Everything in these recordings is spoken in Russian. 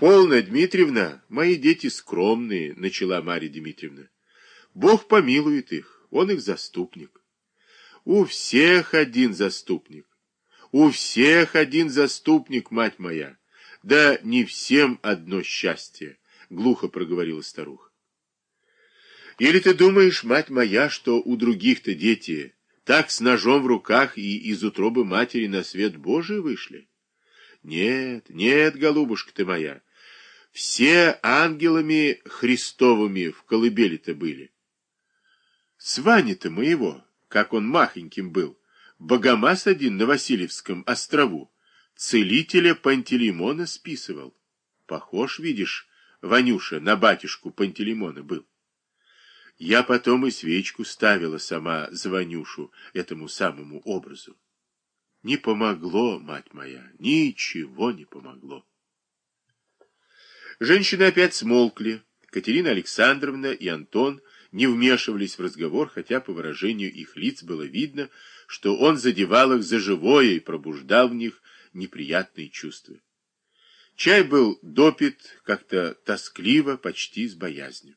Полная Дмитриевна, мои дети скромные, начала Марья Дмитриевна. Бог помилует их, он их заступник. У всех один заступник. У всех один заступник, мать моя. Да не всем одно счастье, глухо проговорила старуха. Или ты думаешь, мать моя, что у других-то дети так с ножом в руках и из утробы матери на свет Божий вышли? Нет, нет, голубушка ты моя, все ангелами Христовыми в колыбели-то были. С Ваней-то моего, как он махоньким был, Богомаз один на Васильевском острову, целителя Пантелеймона списывал. Похож, видишь, Ванюша на батюшку Пантелеймона был. Я потом и свечку ставила сама за Ванюшу этому самому образу. Не помогло, мать моя, ничего не помогло. Женщины опять смолкли. Катерина Александровна и Антон не вмешивались в разговор, хотя по выражению их лиц было видно, что он задевал их за живое и пробуждал в них неприятные чувства. Чай был допит как-то тоскливо, почти с боязнью.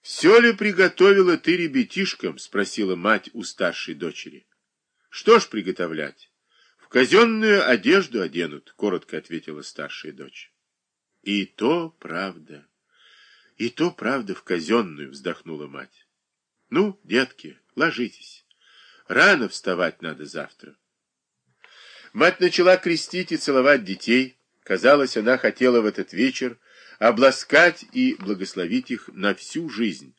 «Все ли приготовила ты ребятишкам?» — спросила мать у старшей дочери. «Что ж приготовлять? Казенную одежду оденут», — коротко ответила старшая дочь. «И то правда». И то, правда, в казенную, вздохнула мать. Ну, детки, ложитесь. Рано вставать надо завтра. Мать начала крестить и целовать детей. Казалось, она хотела в этот вечер обласкать и благословить их на всю жизнь,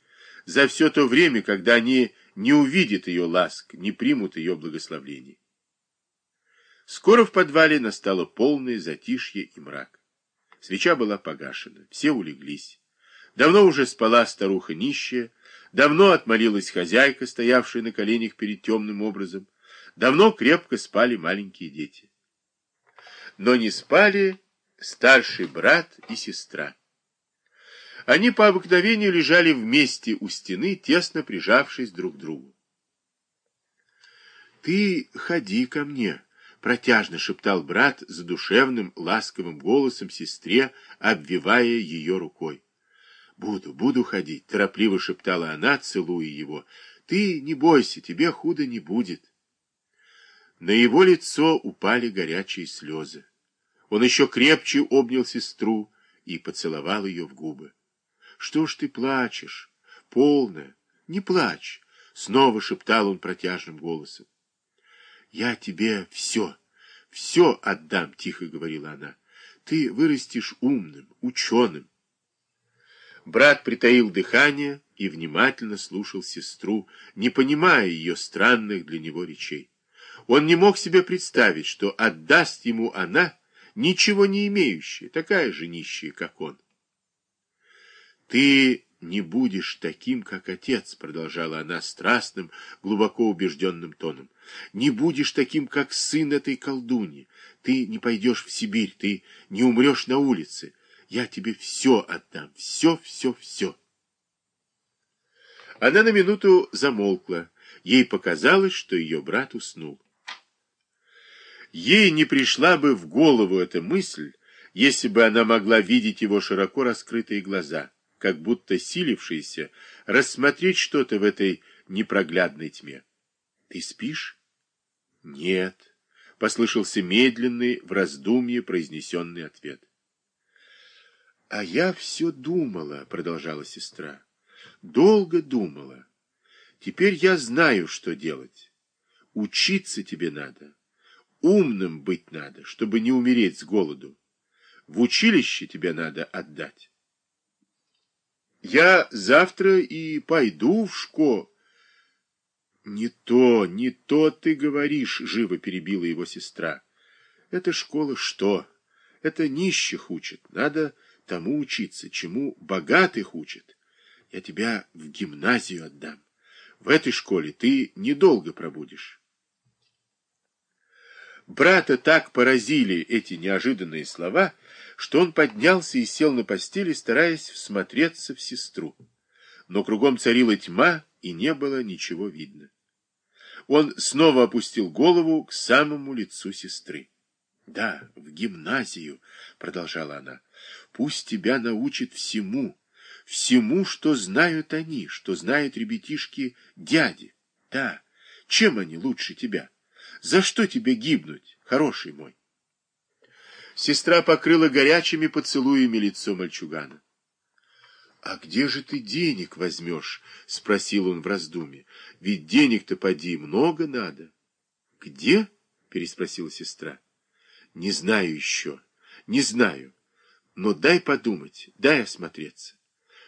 за все то время, когда они не увидят ее ласк, не примут ее благословений. Скоро в подвале настало полное затишье и мрак. Свеча была погашена, все улеглись. Давно уже спала старуха нищая, давно отмолилась хозяйка, стоявшая на коленях перед темным образом, давно крепко спали маленькие дети. Но не спали старший брат и сестра. Они по обыкновению лежали вместе у стены, тесно прижавшись друг к другу. «Ты ходи ко мне», — протяжно шептал брат задушевным, ласковым голосом сестре, обвивая ее рукой. «Буду, буду ходить», — торопливо шептала она, целуя его. «Ты не бойся, тебе худо не будет». На его лицо упали горячие слезы. Он еще крепче обнял сестру и поцеловал ее в губы. «Что ж ты плачешь? Полно, не плачь!» — снова шептал он протяжным голосом. «Я тебе все, все отдам», — тихо говорила она. «Ты вырастешь умным, ученым, Брат притаил дыхание и внимательно слушал сестру, не понимая ее странных для него речей. Он не мог себе представить, что отдаст ему она, ничего не имеющая, такая же нищая, как он. «Ты не будешь таким, как отец», — продолжала она страстным, глубоко убежденным тоном. «Не будешь таким, как сын этой колдуньи. Ты не пойдешь в Сибирь, ты не умрешь на улице. Я тебе все отдам, все, все, все. Она на минуту замолкла. Ей показалось, что ее брат уснул. Ей не пришла бы в голову эта мысль, если бы она могла видеть его широко раскрытые глаза, как будто силившиеся рассмотреть что-то в этой непроглядной тьме. «Ты спишь?» «Нет», — послышался медленный, в раздумье произнесенный ответ. А я все думала, продолжала сестра. Долго думала. Теперь я знаю, что делать. Учиться тебе надо. Умным быть надо, чтобы не умереть с голоду. В училище тебе надо отдать. Я завтра и пойду в школу. Не то, не то ты говоришь, живо перебила его сестра. Это школа что? Это нищих учат. Надо тому учиться, чему богатых учат. Я тебя в гимназию отдам. В этой школе ты недолго пробудешь. Брата так поразили эти неожиданные слова, что он поднялся и сел на постели, стараясь всмотреться в сестру. Но кругом царила тьма, и не было ничего видно. Он снова опустил голову к самому лицу сестры. Да, в гимназию, продолжала она. Пусть тебя научит всему, всему, что знают они, что знают ребятишки дяди. Да, чем они лучше тебя? За что тебе гибнуть, хороший мой? Сестра покрыла горячими поцелуями лицо мальчугана. «А где же ты денег возьмешь?» — спросил он в раздумье. «Ведь денег-то поди много надо». «Где?» — переспросила сестра. «Не знаю еще, не знаю. Но дай подумать, дай осмотреться.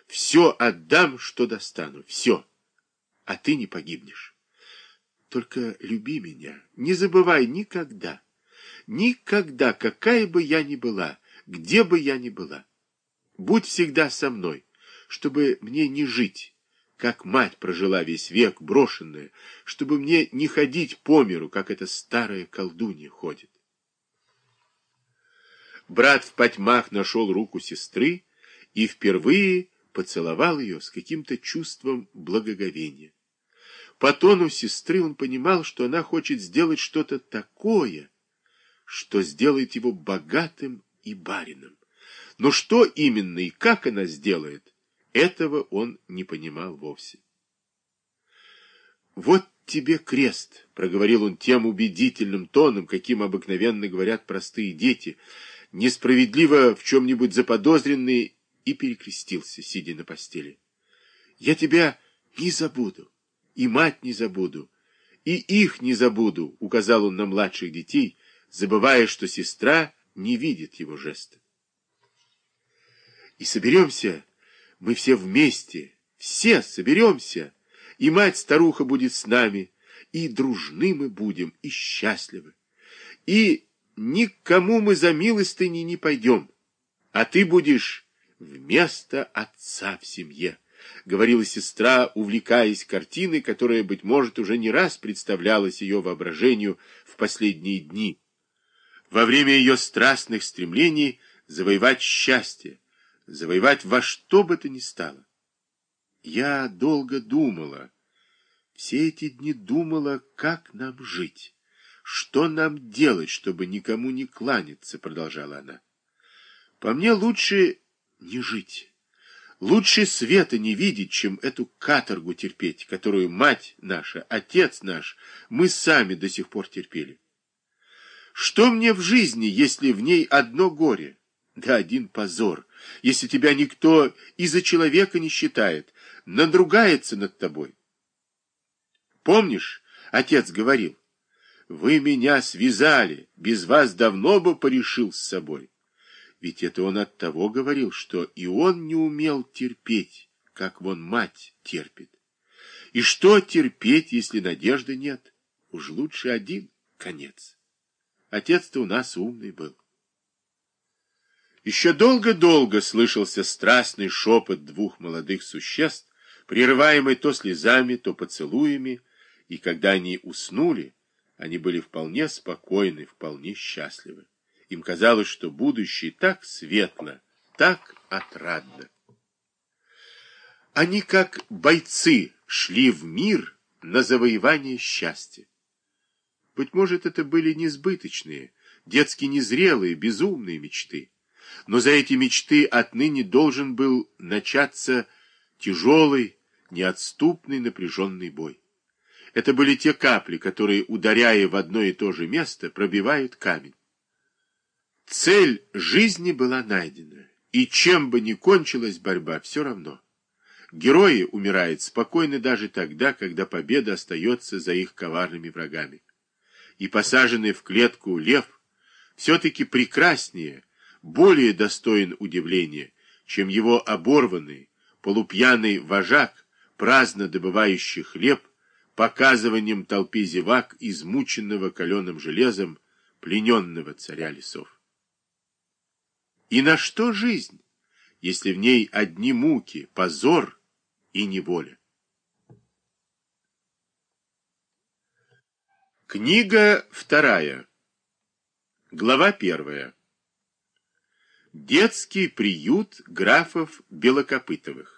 Все отдам, что достану, все. А ты не погибнешь. Только люби меня, не забывай никогда, никогда, какая бы я ни была, где бы я ни была. Будь всегда со мной, чтобы мне не жить, как мать прожила весь век, брошенная, чтобы мне не ходить по миру, как эта старая колдунья ходит. Брат в потьмах нашел руку сестры и впервые поцеловал ее с каким-то чувством благоговения. По тону сестры он понимал, что она хочет сделать что-то такое, что сделает его богатым и барином. Но что именно и как она сделает, этого он не понимал вовсе. «Вот тебе крест», — проговорил он тем убедительным тоном, каким обыкновенно говорят простые дети, несправедливо в чем-нибудь заподозренные, и перекрестился, сидя на постели. «Я тебя не забуду, и мать не забуду, и их не забуду», — указал он на младших детей, забывая, что сестра не видит его жеста. «И соберемся мы все вместе, все соберемся, и мать-старуха будет с нами, и дружны мы будем, и счастливы. И никому мы за милостыни не пойдем, а ты будешь вместо отца в семье, — говорила сестра, увлекаясь картиной, которая, быть может, уже не раз представлялась ее воображению в последние дни, во время ее страстных стремлений завоевать счастье, завоевать во что бы то ни стало. Я долго думала, все эти дни думала, как нам жить, что нам делать, чтобы никому не кланяться, продолжала она. По мне лучше не жить. Лучше света не видеть, чем эту каторгу терпеть, которую мать наша, отец наш, мы сами до сих пор терпели. Что мне в жизни, если в ней одно горе, да один позор, если тебя никто и за человека не считает, надругается над тобой. Помнишь, отец говорил, вы меня связали, без вас давно бы порешил с собой. Ведь это он от того говорил, что и он не умел терпеть, как вон мать терпит. И что терпеть, если надежды нет? Уж лучше один конец. Отец-то у нас умный был. Еще долго-долго слышался страстный шепот двух молодых существ, прерываемый то слезами, то поцелуями, и когда они уснули, они были вполне спокойны, вполне счастливы. Им казалось, что будущее так светло, так отрадно. Они, как бойцы, шли в мир на завоевание счастья. Быть может, это были несбыточные, детски незрелые, безумные мечты но за эти мечты отныне должен был начаться тяжелый, неотступный напряженный бой. Это были те капли, которые, ударяя в одно и то же место, пробивают камень. Цель жизни была найдена, и чем бы ни кончилась борьба, все равно. Герои умирают спокойно даже тогда, когда победа остается за их коварными врагами. И посаженный в клетку лев все-таки прекраснее, более достоин удивления, чем его оборванный, полупьяный вожак, праздно добывающий хлеб, показыванием толпе зевак, измученного каленым железом, плененного царя лесов. И на что жизнь, если в ней одни муки, позор и неволя? Книга вторая. Глава первая. Детский приют графов Белокопытовых.